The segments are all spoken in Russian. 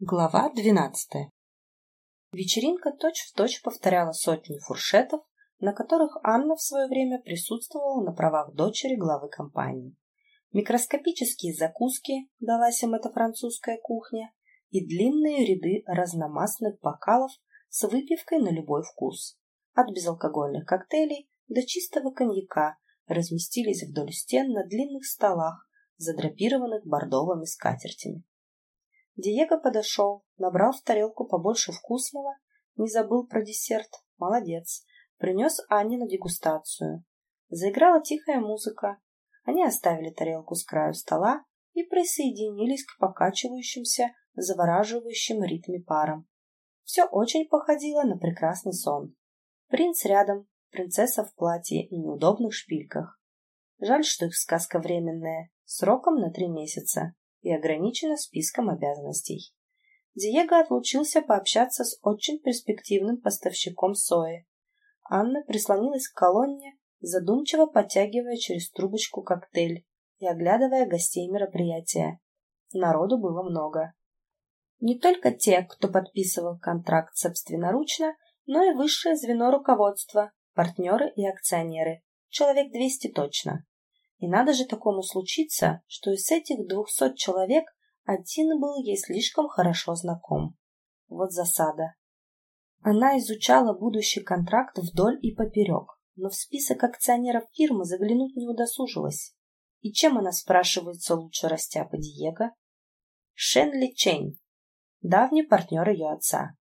Глава двенадцатая Вечеринка точь-в-точь точь повторяла сотни фуршетов, на которых Анна в свое время присутствовала на правах дочери главы компании. Микроскопические закуски, далась им эта французская кухня, и длинные ряды разномастных бокалов с выпивкой на любой вкус. От безалкогольных коктейлей до чистого коньяка разместились вдоль стен на длинных столах, задрапированных бордовыми скатертями. Диего подошел, набрал в тарелку побольше вкусного, не забыл про десерт, молодец, принес Анне на дегустацию. Заиграла тихая музыка. Они оставили тарелку с краю стола и присоединились к покачивающимся, завораживающим ритме парам. Все очень походило на прекрасный сон. Принц рядом, принцесса в платье и неудобных шпильках. Жаль, что их сказка временная, сроком на три месяца и ограничена списком обязанностей. Диего отлучился пообщаться с очень перспективным поставщиком сои. Анна прислонилась к колонне, задумчиво подтягивая через трубочку коктейль и оглядывая гостей мероприятия. Народу было много. Не только те, кто подписывал контракт собственноручно, но и высшее звено руководства, партнеры и акционеры. Человек 200 точно. И надо же такому случиться, что из этих двухсот человек один был ей слишком хорошо знаком. Вот засада. Она изучала будущий контракт вдоль и поперек, но в список акционеров фирмы заглянуть не удосужилась. И чем она, спрашивается, лучше растяпа Диего? Шенли Чень, давний партнер ее отца.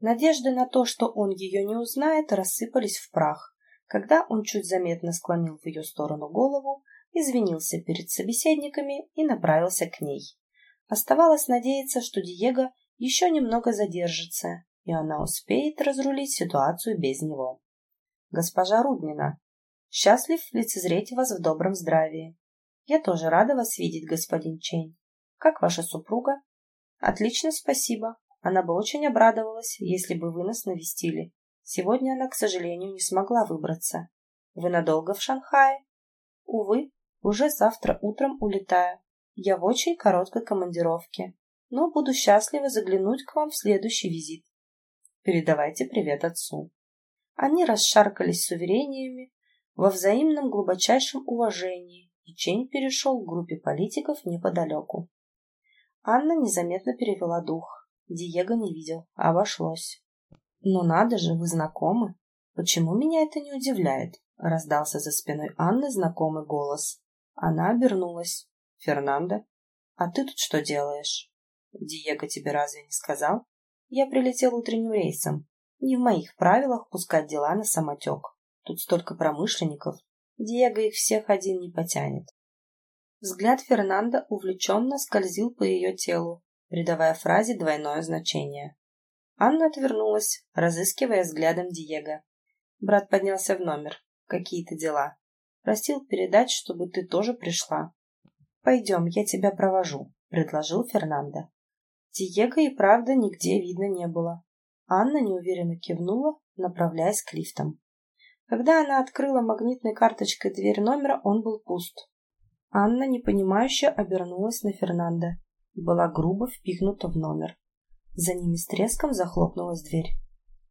Надежды на то, что он ее не узнает, рассыпались в прах, когда он чуть заметно склонил в ее сторону голову, извинился перед собеседниками и направился к ней. Оставалось надеяться, что Диего еще немного задержится, и она успеет разрулить ситуацию без него. «Госпожа Руднина, счастлив лицезреть вас в добром здравии. Я тоже рада вас видеть, господин Чейн. Как ваша супруга?» «Отлично, спасибо. Она бы очень обрадовалась, если бы вы нас навестили. Сегодня она, к сожалению, не смогла выбраться. Вы надолго в Шанхае?» «Увы, уже завтра утром улетаю. Я в очень короткой командировке, но буду счастлива заглянуть к вам в следующий визит. Передавайте привет отцу. Они расшаркались с уверениями во взаимном глубочайшем уважении, и Чень перешел к группе политиков неподалеку. Анна незаметно перевела дух. Диего не видел, обошлось. «Ну надо же, вы знакомы. Почему меня это не удивляет?» — раздался за спиной Анны знакомый голос. Она обернулась. «Фернандо, а ты тут что делаешь?» «Диего тебе разве не сказал?» «Я прилетел утренним рейсом. Не в моих правилах пускать дела на самотек. Тут столько промышленников. Диего их всех один не потянет». Взгляд Фернандо увлеченно скользил по ее телу, придавая фразе двойное значение. Анна отвернулась, разыскивая взглядом Диего. Брат поднялся в номер. Какие-то дела. Просил передать, чтобы ты тоже пришла. Пойдем, я тебя провожу, предложил Фернандо. Диего и правда нигде видно не было. Анна неуверенно кивнула, направляясь к лифтам. Когда она открыла магнитной карточкой дверь номера, он был пуст. Анна непонимающе обернулась на Фернандо и была грубо впихнута в номер. За ними с треском захлопнулась дверь.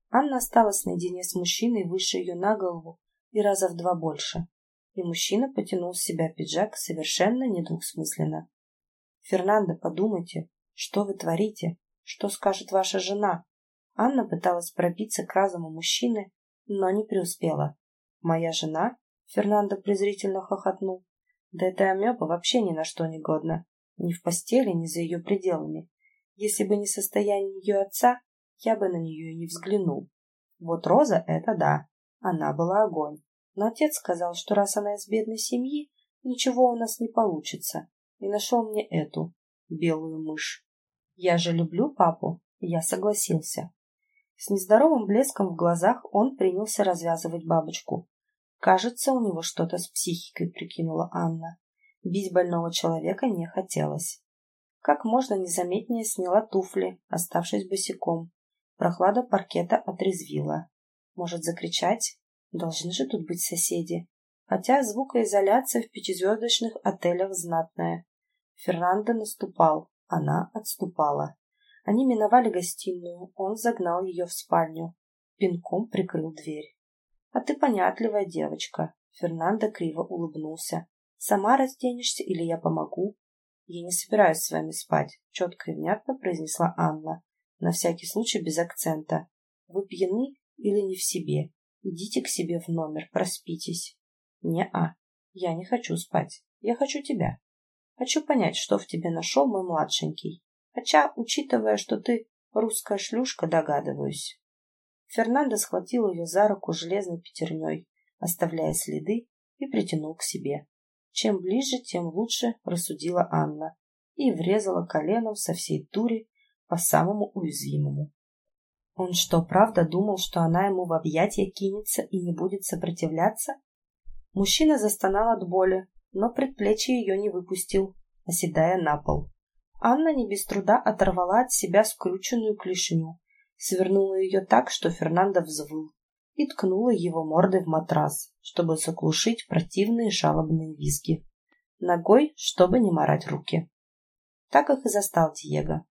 Анна осталась наедине с мужчиной выше ее на голову и раза в два больше и мужчина потянул с себя пиджак совершенно недвусмысленно. «Фернандо, подумайте, что вы творите? Что скажет ваша жена?» Анна пыталась пробиться к разуму мужчины, но не преуспела. «Моя жена?» — Фернандо презрительно хохотнул. «Да эта амеба вообще ни на что не годна. Ни в постели, ни за ее пределами. Если бы не состояние ее отца, я бы на нее и не взглянул. Вот Роза — это да, она была огонь. Но отец сказал, что раз она из бедной семьи, ничего у нас не получится, и нашел мне эту, белую мышь. Я же люблю папу, и я согласился. С нездоровым блеском в глазах он принялся развязывать бабочку. Кажется, у него что-то с психикой, прикинула Анна. Бить больного человека не хотелось. Как можно незаметнее сняла туфли, оставшись босиком. Прохлада паркета отрезвила. Может закричать? Должны же тут быть соседи. Хотя звукоизоляция в пятизвездочных отелях знатная. Фернандо наступал, она отступала. Они миновали гостиную, он загнал ее в спальню, пинком прикрыл дверь. «А ты понятливая девочка», — Фернандо криво улыбнулся. «Сама разденешься или я помогу?» «Я не собираюсь с вами спать», — четко и внятно произнесла Анна, на всякий случай без акцента. «Вы пьяны или не в себе? Идите к себе в номер, проспитесь». «Не-а, я не хочу спать. Я хочу тебя. Хочу понять, что в тебе нашел мой младшенький. Хотя, учитывая, что ты русская шлюшка, догадываюсь. Фернандо схватил ее за руку железной пятерней, оставляя следы, и притянул к себе. Чем ближе, тем лучше, рассудила Анна, и врезала коленом со всей дури по самому уязвимому. Он что, правда думал, что она ему в объятия кинется и не будет сопротивляться? Мужчина застонал от боли, но предплечье ее не выпустил, оседая на пол. Анна не без труда оторвала от себя скрученную клешню, свернула ее так, что Фернандо взвыл, и ткнула его мордой в матрас, чтобы заглушить противные жалобные визги. Ногой, чтобы не морать руки. Так их и застал Диего.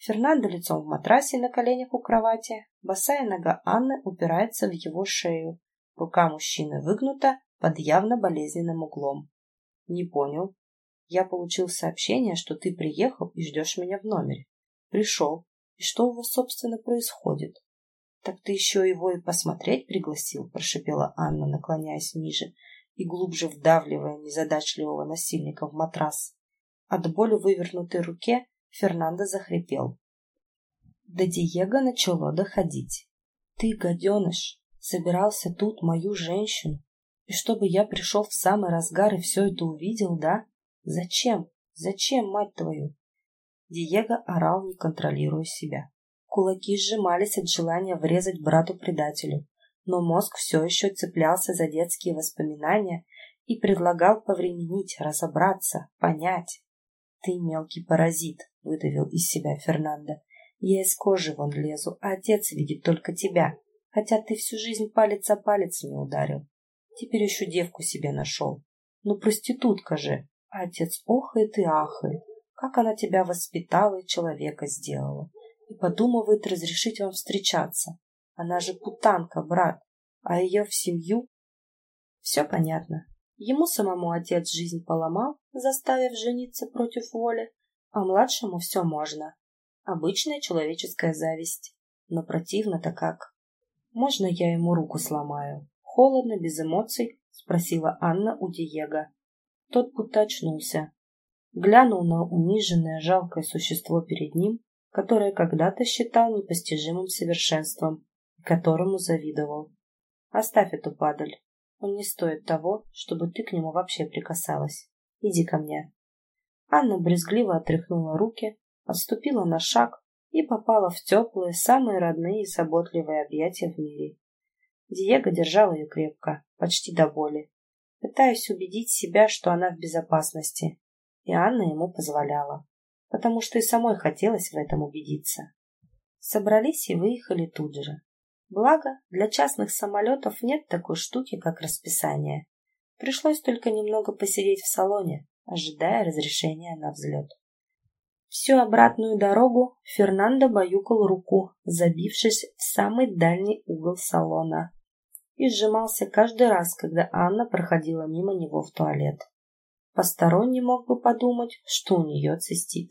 Фернандо лицом в матрасе на коленях у кровати, босая нога Анны упирается в его шею, рука мужчины выгнута под явно болезненным углом. Не понял, я получил сообщение, что ты приехал и ждешь меня в номере. Пришел. И что у вас, собственно, происходит? Так ты еще его и посмотреть пригласил, прошипела Анна, наклоняясь ниже и глубже вдавливая незадачливого насильника в матрас. От боли вывернутой руке Фернандо захрипел. До Диего начало доходить. Ты, гаденыш, собирался тут мою женщину, и чтобы я пришел в самый разгар и все это увидел, да? Зачем? Зачем, мать твою? Диего орал, не контролируя себя. Кулаки сжимались от желания врезать брату-предателю, но мозг все еще цеплялся за детские воспоминания и предлагал повременить, разобраться, понять. «Ты мелкий паразит», — выдавил из себя Фернандо. «Я из кожи вон лезу, а отец видит только тебя, хотя ты всю жизнь палец о палец не ударил. Теперь еще девку себе нашел. Ну, проститутка же, а отец охает и ахает, как она тебя воспитала и человека сделала, и подумывает разрешить вам встречаться. Она же путанка, брат, а ее в семью... Все понятно. Ему самому отец жизнь поломал, заставив жениться против воли, а младшему все можно. Обычная человеческая зависть. Но противно-то как. Можно я ему руку сломаю? Холодно, без эмоций, спросила Анна у Диего. Тот будто очнулся. Глянул на униженное, жалкое существо перед ним, которое когда-то считал непостижимым совершенством которому завидовал. Оставь эту падаль. Он не стоит того, чтобы ты к нему вообще прикасалась. Иди ко мне. Анна брезгливо отряхнула руки, отступила на шаг и попала в теплые, самые родные и заботливые объятия в мире. Диего держал ее крепко, почти до боли, пытаясь убедить себя, что она в безопасности. И Анна ему позволяла, потому что и самой хотелось в этом убедиться. Собрались и выехали тут же. Благо, для частных самолетов нет такой штуки, как расписание. Пришлось только немного посидеть в салоне, ожидая разрешения на взлет. Всю обратную дорогу Фернандо баюкал руку, забившись в самый дальний угол салона и сжимался каждый раз, когда Анна проходила мимо него в туалет. Посторонний мог бы подумать, что у нее цистит.